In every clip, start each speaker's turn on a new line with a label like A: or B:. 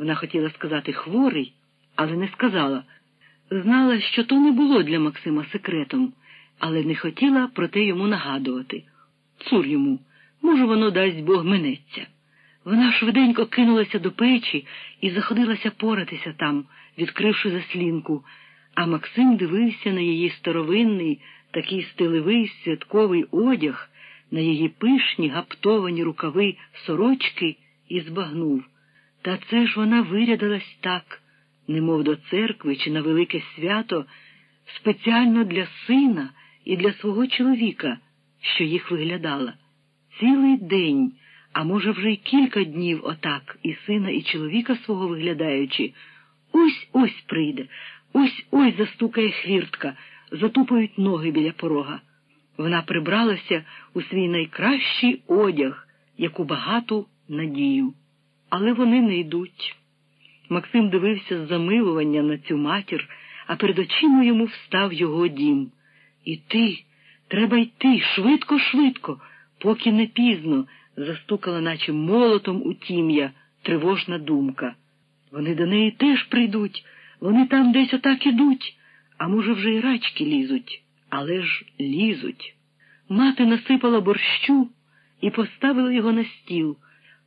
A: Вона хотіла сказати хворий, але не сказала. Знала, що то не було для Максима секретом, але не хотіла про те йому нагадувати. Цур йому, може, воно дасть Бог минеться. Вона швиденько кинулася до печі і заходилася поратися там, відкривши заслінку, а Максим дивився на її старовинний, такий стилевий святковий одяг, на її пишні гаптовані рукави сорочки і збагнув. Та це ж вона вирядилась так, немов до церкви чи на велике свято, спеціально для сина і для свого чоловіка, що їх виглядала. Цілий день, а може, вже й кілька днів отак, і сина, і чоловіка свого виглядаючи, ось ось прийде, ось ось застукає хвіртка, затупають ноги біля порога. Вона прибралася у свій найкращий одяг, яку багату надію. Але вони не йдуть. Максим дивився з замилування на цю матір, а перед очима йому встав його дім. Іти, треба йти, швидко, швидко, поки не пізно, застукала, наче молотом у тім'я, тривожна думка. Вони до неї теж прийдуть, вони там десь отак ідуть, а може, вже й рачки лізуть, але ж лізуть. Мати насипала борщу і поставила його на стіл,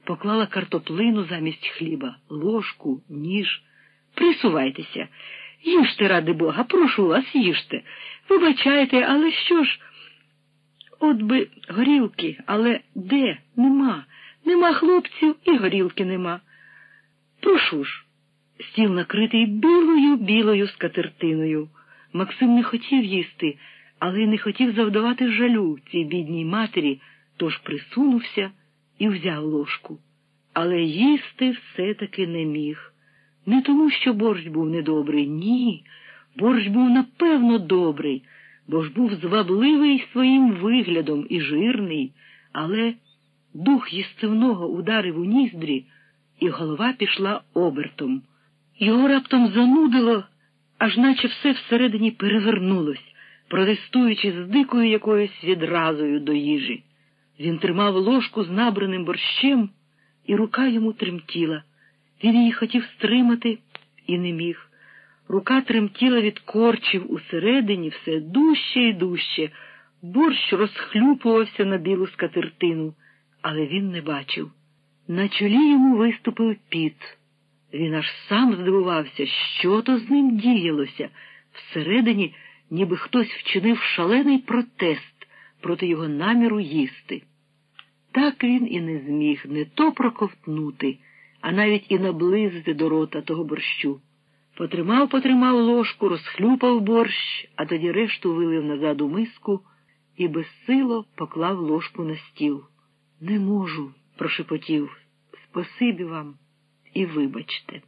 A: поклала картоплину замість хліба, ложку, ніж. Присувайтеся, їжте, ради Бога, прошу вас, їжте. Вибачайте, але що ж? От би горілки, але де? Нема. Нема хлопців і горілки нема. Прошу ж. Стіл накритий білою білою скатертиною. Максим не хотів їсти, але й не хотів завдавати жалю цій бідній матері, тож присунувся і взяв ложку. Але їсти все-таки не міг. Не тому, що борщ був недобрий, ні. Борщ був напевно добрий, бо ж був звабливий своїм виглядом і жирний, але дух їстивного ударив у ніздрі, і голова пішла обертом. Його раптом занудило, аж наче все всередині перевернулось, протестуючи з дикою якоюсь відразою до їжі. Він тримав ложку з набраним борщем, і рука йому тремтіла. Він її хотів стримати і не міг. Рука тремтіла від корчів усередині все дужче і дужче. Борщ розхлюпувався на білу скатертину, але він не бачив. На чолі йому виступив піт. Він аж сам здивувався, що то з ним діялося. Всередині, ніби хтось вчинив шалений протест проти його наміру їсти. Так він і не зміг не то проковтнути, а навіть і наблизити до рота того борщу. Потримав, потримав ложку, розхлюпав борщ, а тоді решту вилив назад у миску і безсило поклав ложку на стіл. Не можу, прошепотів. Спасибі вам і вибачте.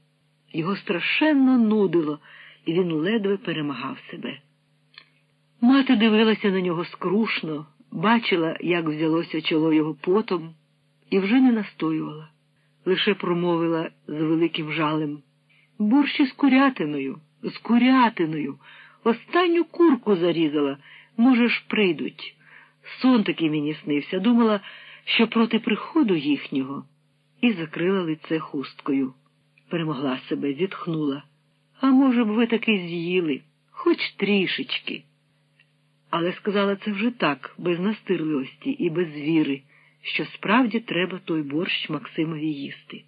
A: Його страшенно нудило, і він ледве перемагав себе. Мати дивилася на нього скрушно, бачила, як взялося чоло його потом, і вже не настоювала, лише промовила з великим жалем. Борщ із курятиною, з курятиною. Останню курку зарізала. Може ж, прийдуть. Сон таки мені снився. Думала, що проти приходу їхнього, і закрила лице хусткою. Перемогла себе, зітхнула. А може б, ви таки з'їли, хоч трішечки. Але сказала це вже так, без настирливості і без віри, що справді треба той борщ Максимові їсти.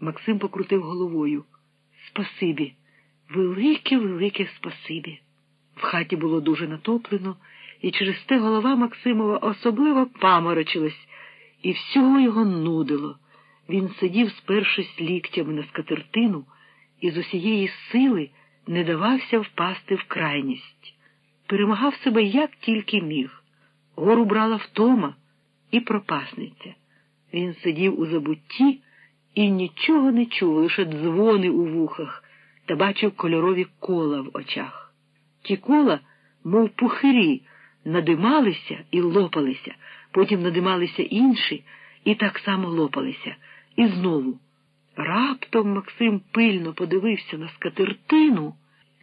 A: Максим покрутив головою. Спасибі, велике, велике спасибі. В хаті було дуже натоплено, і через те голова Максимова особливо паморочилась, і всього його нудило. Він сидів, спершись ліктями на скатертину, і з усієї сили не давався впасти в крайність. Перемагав себе як тільки міг. Гору брала втома і пропасниця. Він сидів у забутті і нічого не чув, лише дзвони у вухах та бачив кольорові кола в очах. Ті кола, мов пухирі, надималися і лопалися, потім надималися інші і так само лопалися. І знову. Раптом Максим пильно подивився на скатертину,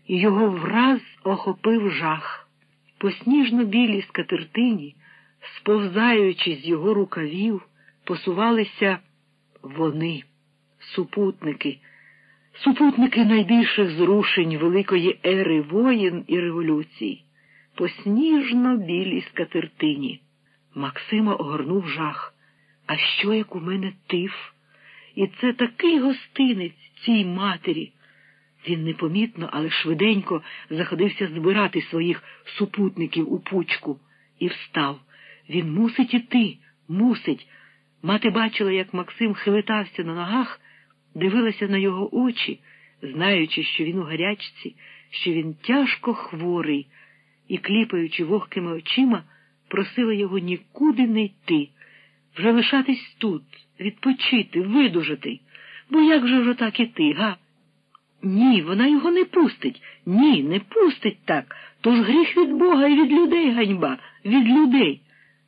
A: його враз охопив жах. По сніжно-білій скатертині, сповзаючи з його рукавів, посувалися вони, супутники, супутники найбільших зрушень великої ери воїн і революцій, по сніжно білій скатертині. Максима огорнув жах. А що, як у мене тиф? І це такий гостинець цій матері. Він непомітно, але швиденько заходився збирати своїх супутників у пучку і встав. Він мусить іти, мусить. Мати бачила, як Максим хилитався на ногах, дивилася на його очі, знаючи, що він у гарячці, що він тяжко хворий, і, кліпаючи вогкими очима, просила його нікуди не йти, вже лишатись тут, відпочити, видужати. Бо як же ж так іти, га? Ні, вона його не пустить. Ні, не пустить так. Тож гріх від Бога і від людей ганьба, від людей.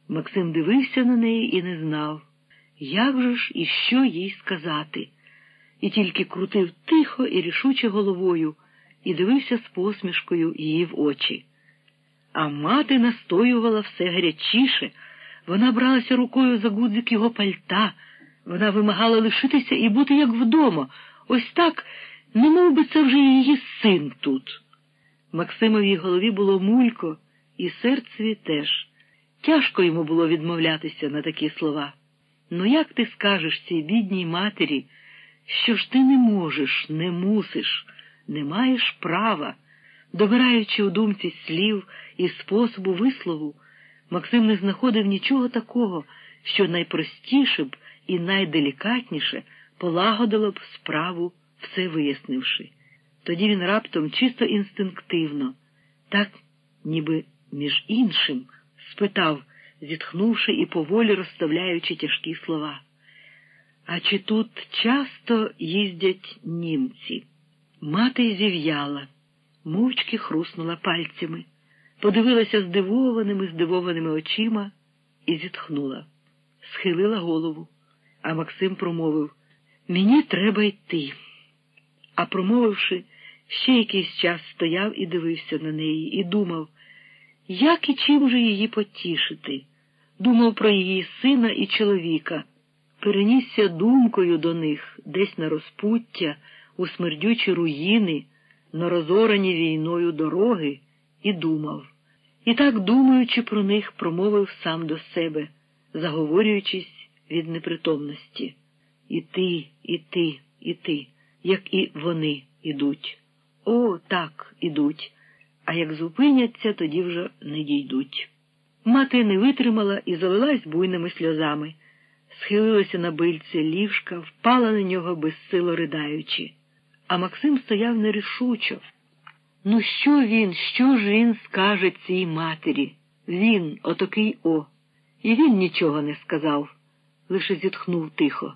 A: Максим дивився на неї і не знав, як же ж і що їй сказати, і тільки крутив тихо і рішуче головою і дивився з посмішкою її в очі. А мати настоювала все гарячіше. Вона бралася рукою за гудзик його пальта, вона вимагала лишитися і бути як вдома. Ось так, не мов би це вже її син тут. Максимовій голові було мулько, і серцеві теж. Тяжко йому було відмовлятися на такі слова. Ну, як ти скажеш цій бідній матері, що ж ти не можеш, не мусиш, не маєш права? Добираючи у думці слів і способу вислову, Максим не знаходив нічого такого, що найпростіше б і найделікатніше полагодило б справу, все вияснивши. Тоді він раптом чисто інстинктивно, так, ніби між іншим, спитав, зітхнувши і поволі розставляючи тяжкі слова. А чи тут часто їздять німці? Мати зів'яла, мовчки хруснула пальцями подивилася здивованими, здивованими очима і зітхнула, схилила голову, а Максим промовив Мені треба йти. А промовивши, ще якийсь час стояв і дивився на неї, і думав, як і чим же її потішити. Думав про її сина і чоловіка, перенісся думкою до них десь на розпуття, у смердючі руїни, на розорані війною дороги і думав. І так, думаючи про них, промовив сам до себе, заговорюючись від непритомності. І ти, і ти, і ти, як і вони ідуть. О, так, ідуть, а як зупиняться, тоді вже не дійдуть. Мати не витримала і залилась буйними сльозами, схилилася на бильце ліжка, впала на нього безсило ридаючи. А Максим стояв нерішучо. Ну, що він, що ж він скаже цій матері? Він, отакий о. І він нічого не сказав, лише зітхнув тихо.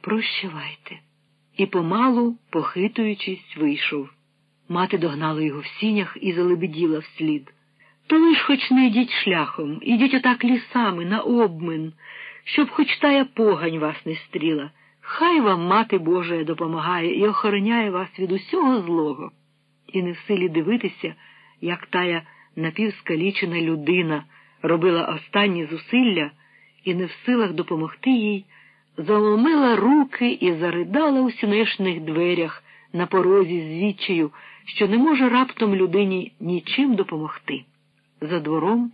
A: Прощавайте. І помалу, похитуючись, вийшов. Мати догнала його в сінях і залебеділа вслід. То ви ж хоч не йдіть шляхом, ідіть отак лісами, на обмин, щоб хоч тая погань вас не стріла. Хай вам мати Божа допомагає і охороняє вас від усього злого і не в силі дивитися, як тая напівскалічена людина робила останні зусилля і не в силах допомогти їй, заломила руки і заридала у сінешних дверях на порозі з відчаю, що не може раптом людині нічим допомогти. За двором,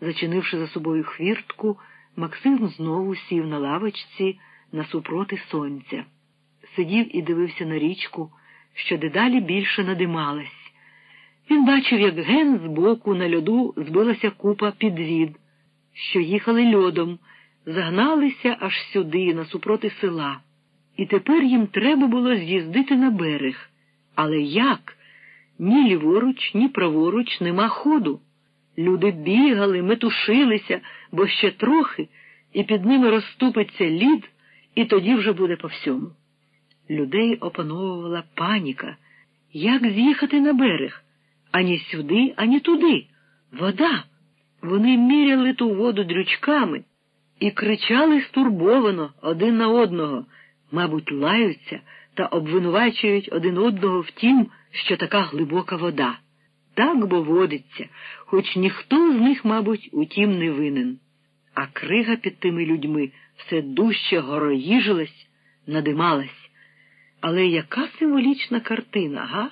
A: зачинивши за собою хвіртку, Максим знову сів на лавочці насупроти сонця. Сидів і дивився на річку що дедалі більше надималась. Він бачив, як ген збоку на льоду збилася купа підвід, що їхали льодом, загналися аж сюди, насупроти села. І тепер їм треба було з'їздити на берег. Але як? Ні ліворуч, ні праворуч нема ходу. Люди бігали, метушилися, бо ще трохи, і під ними розступиться лід, і тоді вже буде по всьому. Людей опановувала паніка. Як з'їхати на берег? Ані сюди, ані туди. Вода. Вони міряли ту воду дрючками і кричали стурбовано один на одного, мабуть, лаються та обвинувачують один одного в тім, що така глибока вода. Так бо водиться, хоч ніхто з них, мабуть, у тім не винен. А крига під тими людьми все дужче гороїжилась, надималась. Але яка символічна картина, га?